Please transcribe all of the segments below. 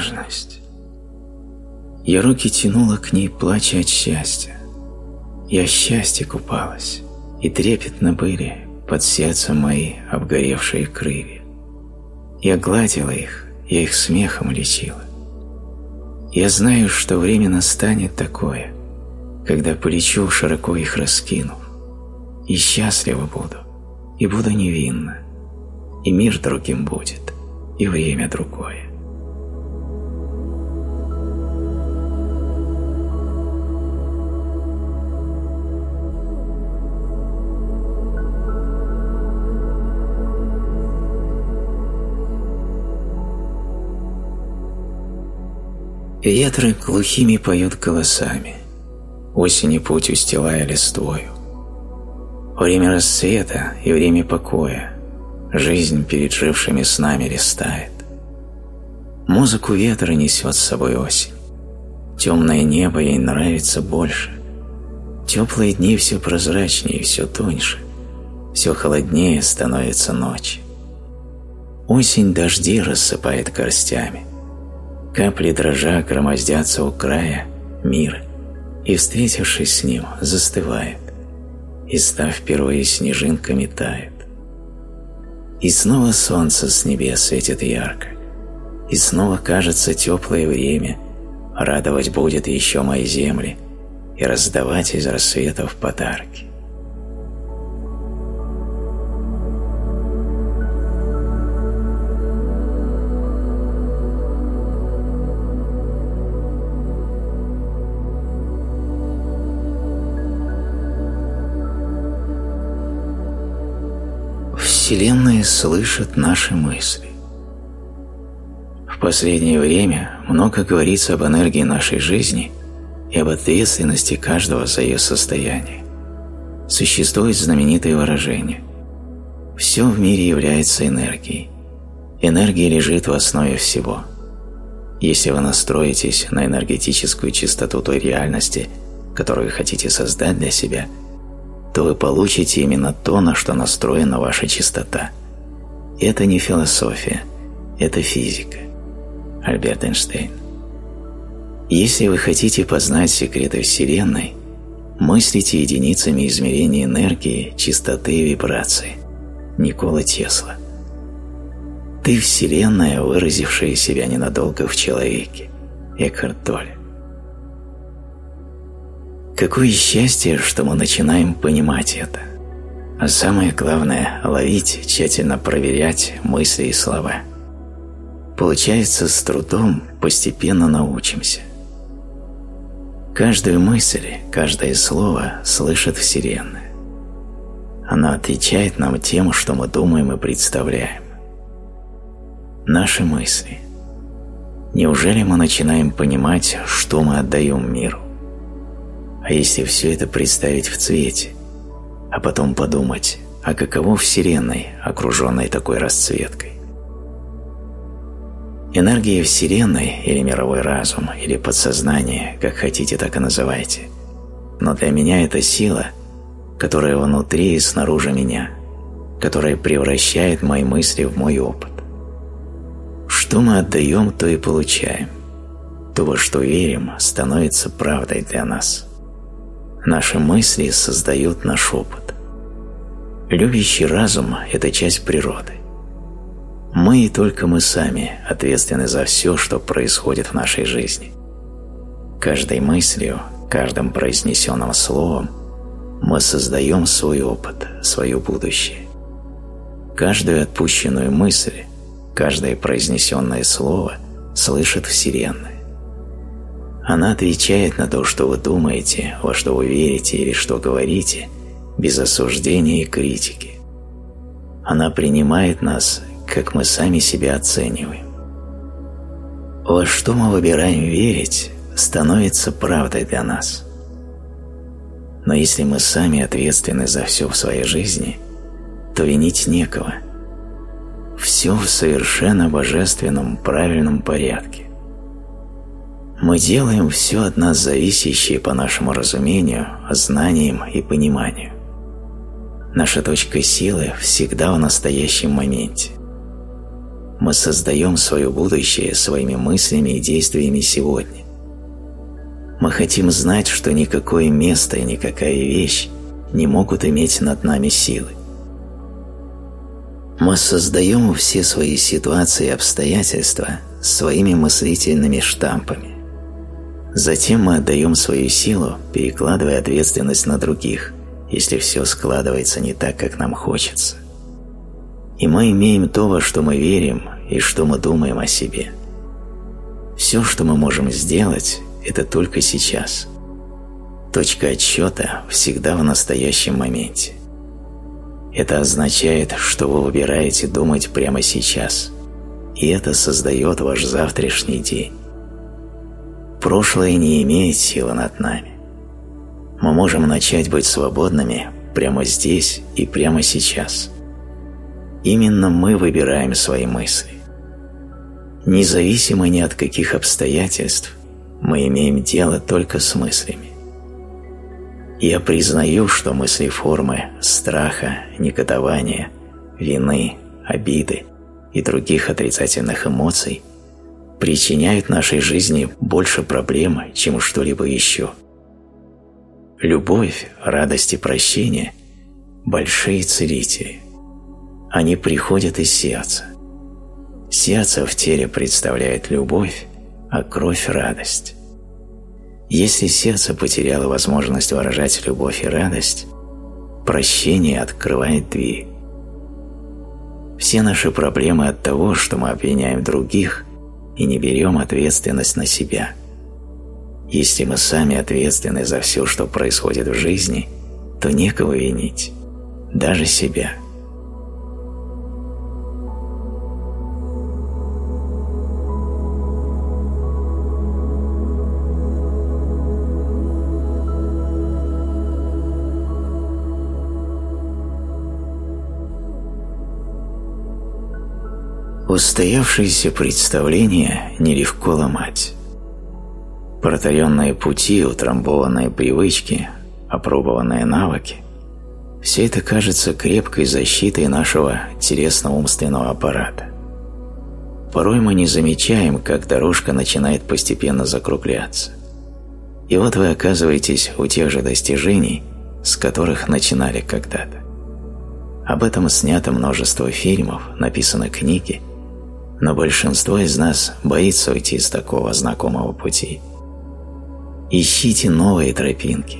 нежность. Я руки тянула к ней, плача от счастья. Я в счастье купалась, и трепетно были под сердцем мои обгоревшие крылья. Я гладила их, я их смехом лечила. Я знаю, что время настанет такое, когда полечу, широко их раскинув, и счастлива буду, и буду невинна, и мир другим будет, и время другое. Ветры глухими поют голосами, осени путь устилая листвою. Время расцвета и время покоя, жизнь перед жившими с нами листает. Музыку ветра несет с собой осень. Темное небо ей нравится больше. Теплые дни все прозрачнее, все тоньше. Все холоднее становится ночь. Осень дожди рассыпает горстями. Капли дрожа громоздятся у края мира, и, встретившись с ним, застывает, и, став впервые снежинками, тает. И снова солнце с небес светит ярко, и снова кажется теплое время, радовать будет еще мои земли и раздавать из рассветов подарки. Вселенная слышит наши мысли. В последнее время много говорится об энергии нашей жизни и об ответственности каждого за ее состояние. Существует знаменитое выражение «Все в мире является энергией. Энергия лежит в основе всего». Если вы настроитесь на энергетическую чистоту той реальности, которую хотите создать для себя – то вы получите именно то, на что настроена ваша чистота. Это не философия, это физика. Альберт Эйнштейн. Если вы хотите познать секреты Вселенной, мыслите единицами измерения энергии, чистоты и вибрации. Никола Тесла. Ты – Вселенная, выразившая себя ненадолго в человеке. Экхарт Толле. Какое счастье, что мы начинаем понимать это. А самое главное – ловить, тщательно проверять мысли и слова. Получается, с трудом постепенно научимся. Каждую мысль, каждое слово слышит Вселенная. Она отвечает нам тем, что мы думаем и представляем. Наши мысли. Неужели мы начинаем понимать, что мы отдаем миру? А если все это представить в цвете, а потом подумать, а каково Вселенной, окруженной такой расцветкой? Энергия Вселенной или мировой разум, или подсознание, как хотите, так и называйте. Но для меня это сила, которая внутри и снаружи меня, которая превращает мои мысли в мой опыт. Что мы отдаем, то и получаем. То, во что верим, становится правдой для нас. Наши мысли создают наш опыт. Любящий разум – это часть природы. Мы и только мы сами ответственны за все, что происходит в нашей жизни. Каждой мыслью, каждым произнесенным словом мы создаем свой опыт, свое будущее. Каждую отпущенную мысль, каждое произнесенное слово слышит Вселенная. Она отвечает на то, что вы думаете, во что вы верите или что говорите, без осуждения и критики. Она принимает нас, как мы сами себя оцениваем. Во что мы выбираем верить, становится правдой для нас. Но если мы сами ответственны за все в своей жизни, то винить некого. Все в совершенно божественном, правильном порядке. Мы делаем все от нас зависящее по нашему разумению, знаниям и пониманию. Наша точка силы всегда в настоящем моменте. мы создаем свое будущее своими мыслями и действиями сегодня. Мы хотим знать, что никакое место и никакая вещь не могут иметь над нами силы. Мы создаем все свои ситуации и обстоятельства своими мыслительными штампами. Затем мы отдаем свою силу, перекладывая ответственность на других, если все складывается не так, как нам хочется. И мы имеем то, во что мы верим и что мы думаем о себе. Все, что мы можем сделать, это только сейчас. Точка отсчета всегда в настоящем моменте. Это означает, что вы выбираете думать прямо сейчас, и это создает ваш завтрашний день. Прошлое не имеет силы над нами. Мы можем начать быть свободными прямо здесь и прямо сейчас. Именно мы выбираем свои мысли. Независимо ни от каких обстоятельств, мы имеем дело только с мыслями. Я признаю, что мысли формы страха, негодования, вины, обиды и других отрицательных эмоций причиняют нашей жизни больше проблем, чем что-либо еще. Любовь, радость и прощение – большие целители. Они приходят из сердца. Сердце в теле представляет любовь, а кровь – радость. Если сердце потеряло возможность выражать любовь и радость, прощение открывает дверь. Все наши проблемы от того, что мы обвиняем других и не берем ответственность на себя. Если мы сами ответственны за все, что происходит в жизни, то некого винить, даже себя – Устоявшиеся представления нелегко ломать. Протаренные пути, утрамбованные привычки, опробованные навыки – все это кажется крепкой защитой нашего телесно-умственного аппарата. Порой мы не замечаем, как дорожка начинает постепенно закругляться. И вот вы оказываетесь у тех же достижений, с которых начинали когда-то. Об этом снято множество фильмов, написаны книги – но большинство из нас боится уйти с такого знакомого пути. Ищите новые тропинки.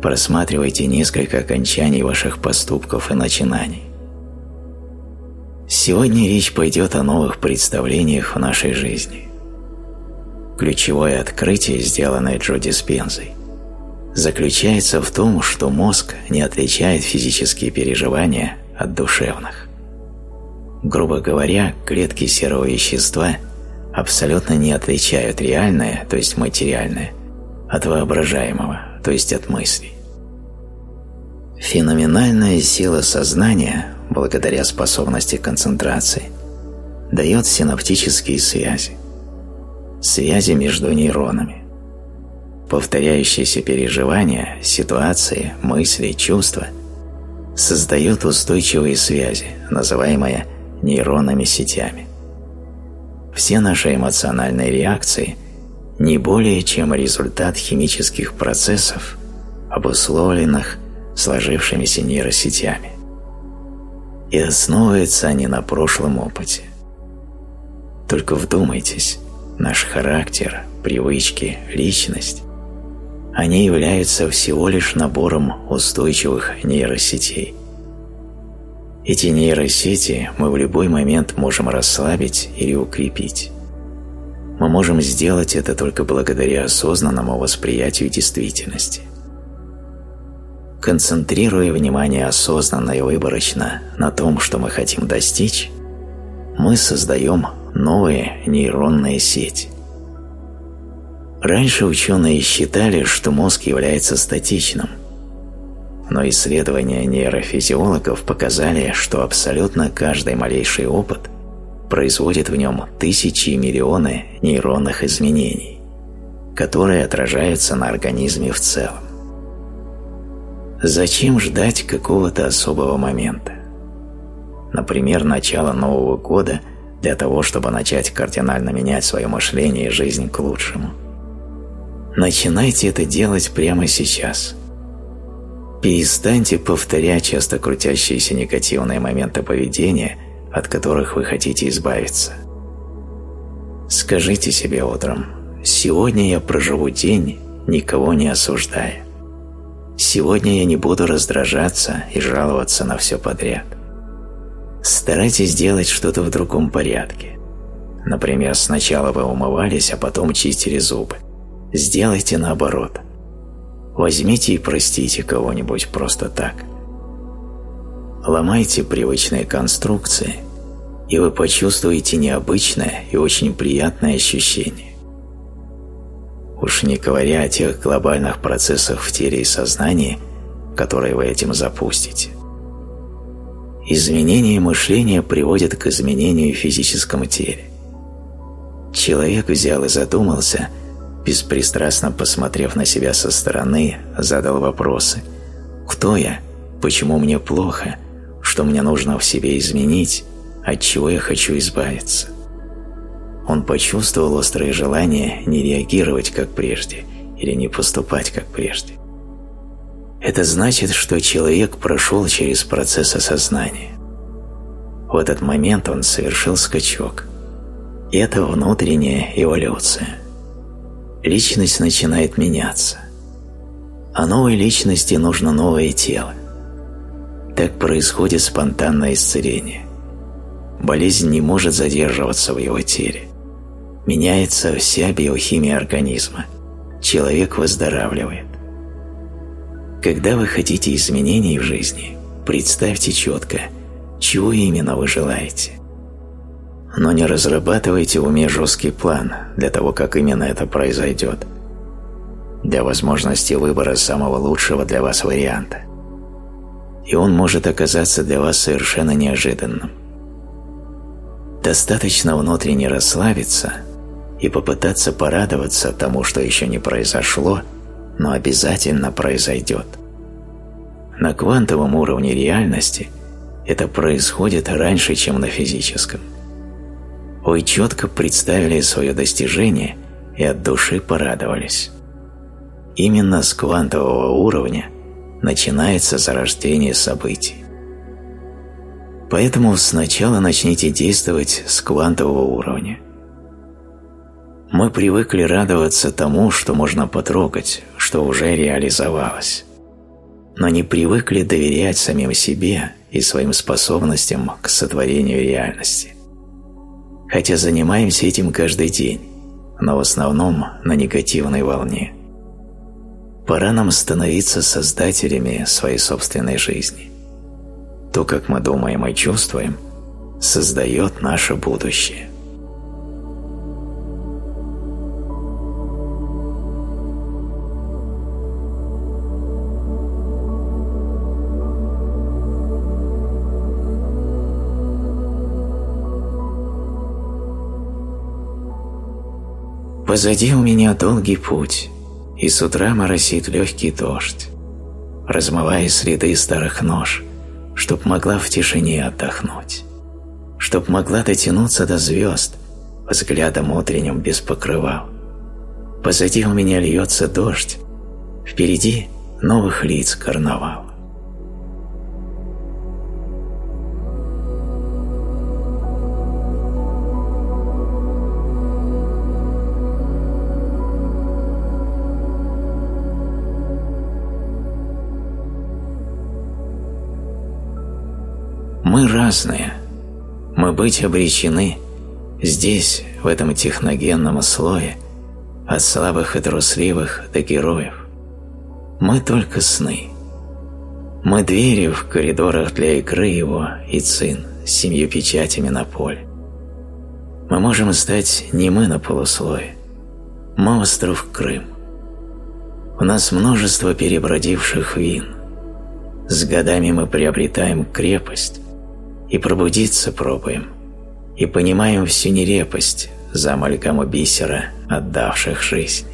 Просматривайте несколько окончаний ваших поступков и начинаний. Сегодня речь пойдет о новых представлениях в нашей жизни. Ключевое открытие, сделанное Джо Диспензой, заключается в том, что мозг не отличает физические переживания от душевных. Грубо говоря, клетки серого вещества абсолютно не отличают реальное, то есть материальное, от воображаемого, то есть от мыслей. Феноменальная сила сознания, благодаря способности концентрации, дает синаптические связи, связи между нейронами. Повторяющиеся переживания, ситуации, мысли, чувства создают устойчивые связи, называемые нейронными сетями. Все наши эмоциональные реакции не более чем результат химических процессов, обусловленных сложившимися нейросетями. И основываются они на прошлом опыте. Только вдумайтесь, наш характер, привычки, личность – они являются всего лишь набором устойчивых нейросетей – эти нейросети мы в любой момент можем расслабить или укрепить. Мы можем сделать это только благодаря осознанному восприятию действительности. Концентрируя внимание осознанно и выборочно на том, что мы хотим достичь, мы создаем новые нейронные сети. Раньше ученые считали, что мозг является статичным – но исследования нейрофизиологов показали, что абсолютно каждый малейший опыт производит в нем тысячи и миллионы нейронных изменений, которые отражаются на организме в целом. Зачем ждать какого-то особого момента? Например, начало Нового года для того, чтобы начать кардинально менять свое мышление и жизнь к лучшему. Начинайте это делать прямо сейчас. Перестаньте повторять часто крутящиеся негативные моменты поведения, от которых вы хотите избавиться. Скажите себе утром «Сегодня я проживу день, никого не осуждая. Сегодня я не буду раздражаться и жаловаться на все подряд. Старайтесь делать что-то в другом порядке. Например, сначала вы умывались, а потом чистили зубы. Сделайте наоборот. Возьмите и простите кого-нибудь просто так. Ломайте привычные конструкции, и вы почувствуете необычное и очень приятное ощущение. Уж не говоря о тех глобальных процессах в теле и сознании, которые вы этим запустите. Изменение мышления приводит к изменению в физическом теле. Человек взял и задумался, беспристрастно посмотрев на себя со стороны, задал вопросы «Кто я? Почему мне плохо? Что мне нужно в себе изменить? От чего я хочу избавиться?» Он почувствовал острое желание не реагировать как прежде или не поступать как прежде. Это значит, что человек прошел через процесс осознания. В этот момент он совершил скачок. Это внутренняя эволюция. Личность начинает меняться. А новой личности нужно новое тело. Так происходит спонтанное исцеление. Болезнь не может задерживаться в его теле. Меняется вся биохимия организма. Человек выздоравливает. Когда вы хотите изменений в жизни, представьте четко, чего именно вы желаете. Но не разрабатывайте в уме жесткий план для того, как именно это произойдет. Для возможности выбора самого лучшего для вас варианта. И он может оказаться для вас совершенно неожиданным. Достаточно внутренне расслабиться и попытаться порадоваться тому, что еще не произошло – но обязательно произойдет. На квантовом уровне реальности это происходит раньше, чем на физическом. Вы четко представили свое достижение и от души порадовались. Именно с квантового уровня начинается зарождение событий. Поэтому сначала начните действовать с квантового уровня. Мы привыкли радоваться тому, что можно потрогать, что уже реализовалось. Но не привыкли доверять самим себе и своим способностям к сотворению реальности. Хотя занимаемся этим каждый день, но в основном на негативной волне. Пора нам становиться создателями своей собственной жизни. То, как мы думаем и чувствуем, создает наше будущее. Позади у меня долгий путь, и с утра моросит легкий дождь, размывая следы старых нож, чтоб могла в тишине отдохнуть, чтоб могла дотянуться до звезд, взглядом утренним без покрывал. Позади у меня льется дождь, впереди новых лиц карнавал. Мы разные. Мы быть обречены здесь, в этом техногенном слое, от слабых и трусливых до героев. Мы только сны. Мы двери в коридорах для игры его и цин с семью печатями на поле. Мы можем стать не мы на полуслое. Мы остров Крым. У нас множество перебродивших вин. С годами мы приобретаем крепость, и пробудиться пробуем, и понимаем всю нерепость за амальгаму бисера, отдавших жизнь.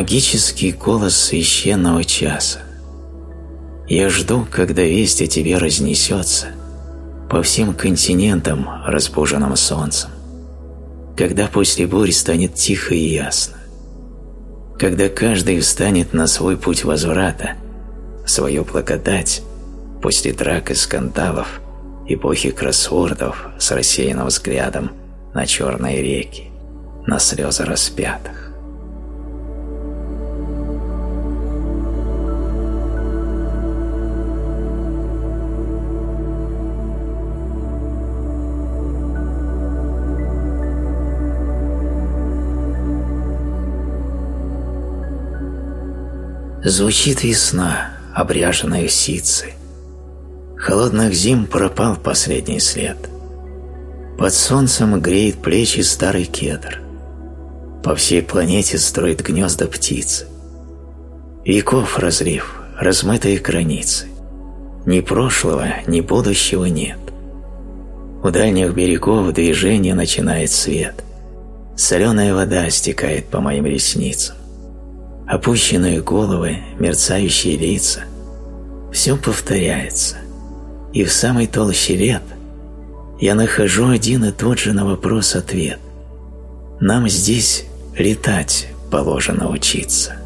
магический голос священного часа. Я жду, когда весть о тебе разнесется по всем континентам, разбуженным солнцем, когда после бурь станет тихо и ясно, когда каждый встанет на свой путь возврата, свою благодать после драк и скандалов, эпохи кроссвордов с рассеянным взглядом на черные реки, на слезы распятых. Звучит весна, обряженная в ситцы. Холодных зим пропал последний след. Под солнцем греет плечи старый кедр. По всей планете строит гнезда птицы. Веков разлив, размытые границы. Ни прошлого, ни будущего нет. У дальних берегов движение начинает свет. Соленая вода стекает по моим ресницам опущенные головы, мерцающие лица. Все повторяется, и в самой толще лет я нахожу один и тот же на вопрос ответ. Нам здесь летать положено учиться.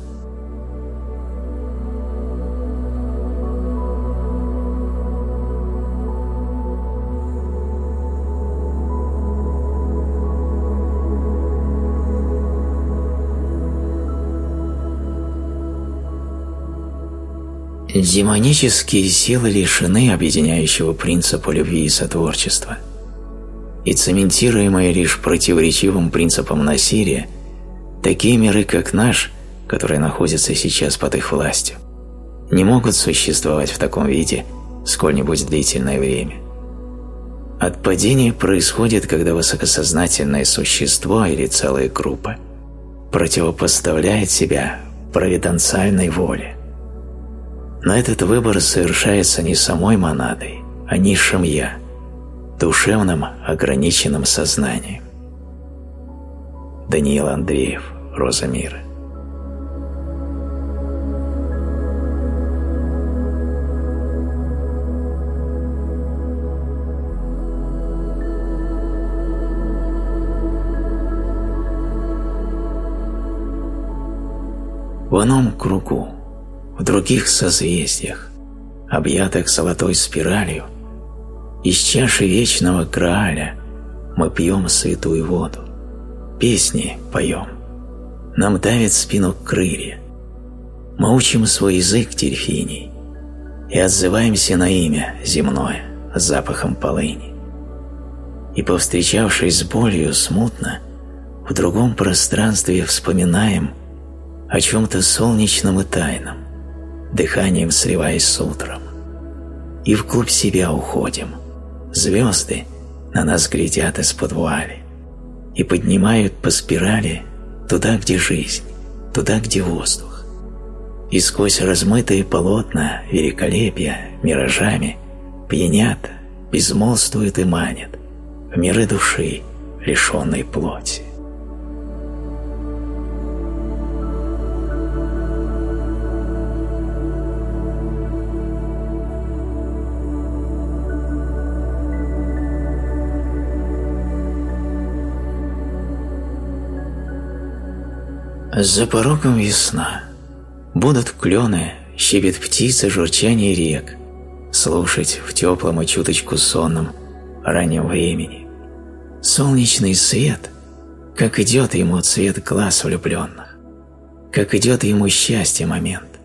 Демонические силы лишены объединяющего принципа любви и сотворчества. И цементируемые лишь противоречивым принципом насилия, такие миры, как наш, которые находятся сейчас под их властью, не могут существовать в таком виде сколь-нибудь длительное время. Отпадение происходит, когда высокосознательное существо или целая группа противопоставляет себя провиденциальной воле. Но этот выбор совершается не самой монадой, а низшим «я», душевным ограниченным сознанием. Даниил Андреев, «Роза мира». В ином кругу в других созвездиях, объятых золотой спиралью, из чаши вечного Грааля мы пьем святую воду, песни поем, нам давит спину крылья, мы учим свой язык дельфиний и отзываемся на имя земное запахом полыни. И, повстречавшись с болью смутно, в другом пространстве вспоминаем о чем-то солнечном и тайном, дыханием сливаясь с утром. И вглубь себя уходим. Звезды на нас глядят из-под вуали и поднимают по спирали туда, где жизнь, туда, где воздух. И сквозь размытые полотна великолепия миражами пьянят, безмолвствуют и манят в миры души, лишенной плоти. За порогом весна. Будут клены, щебет птицы, журчание рек. Слушать в теплом и чуточку сонном раннем времени. Солнечный свет, как идет ему цвет глаз влюбленных, как идет ему счастье момент.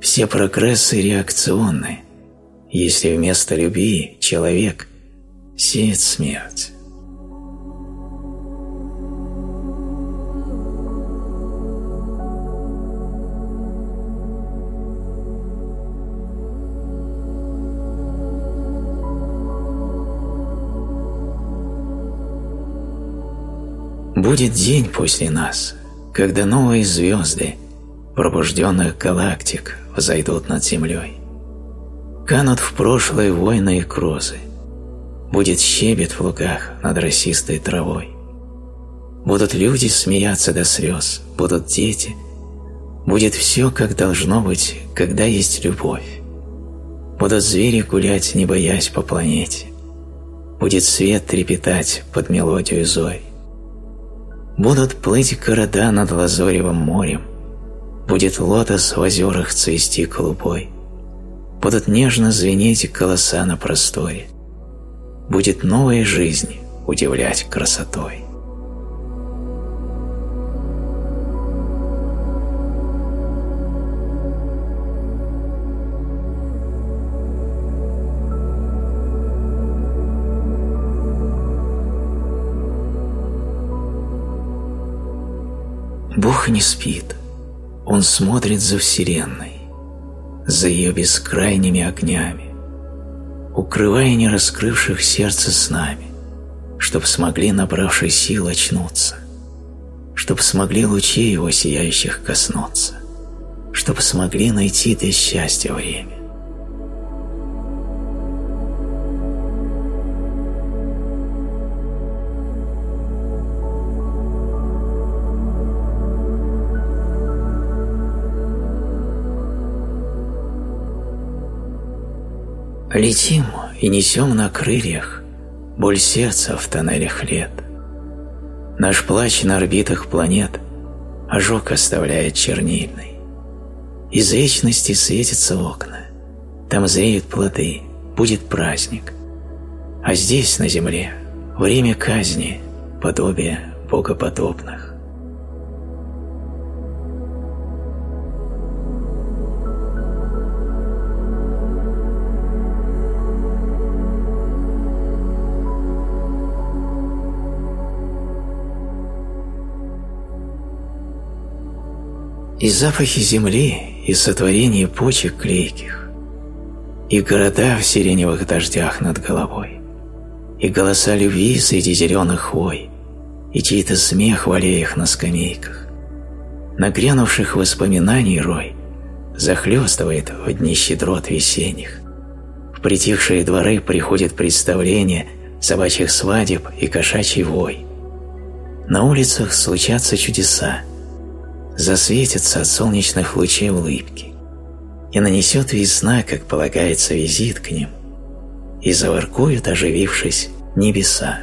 Все прогрессы реакционны, если вместо любви человек сеет смерть. Будет день после нас, когда новые звезды пробужденных галактик взойдут над землей. Канут в прошлое войны и крозы. Будет щебет в лугах над росистой травой. Будут люди смеяться до слез, будут дети. Будет все, как должно быть, когда есть любовь. Будут звери гулять, не боясь по планете. Будет свет трепетать под мелодию зой. Будут плыть города над лазоревым морем. Будет лотос в озерах цвести голубой. Будут нежно звенеть голоса на просторе. Будет новая жизнь удивлять красотой. Бог не спит, Он смотрит за Вселенной, за ее бескрайними огнями, укрывая не раскрывших сердце с нами, чтоб смогли, набравшие сил, очнуться, чтоб смогли лучей его сияющих коснуться, чтоб смогли найти для счастья время. Летим и несем на крыльях боль сердца в тоннелях лет. Наш плач на орбитах планет ожог оставляет чернильный. Из вечности светятся окна, там зреют плоды, будет праздник. А здесь, на земле, время казни, подобие богоподобных. И запахи земли, и сотворение почек клейких, и города в сиреневых дождях над головой, и голоса любви среди зеленых хвой, и чей-то смех в аллеях на скамейках. Нагрянувших воспоминаний рой захлестывает в дни щедрот весенних. В притихшие дворы приходит представление собачьих свадеб и кошачий вой. На улицах случатся чудеса – засветятся от солнечных лучей улыбки, и нанесет весна, как полагается, визит к ним, и заворкуют, оживившись, небеса.